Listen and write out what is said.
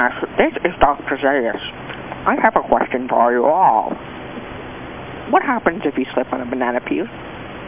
This is Dr. Zayas. I have a question for you all. What happens if you slip on a banana peel?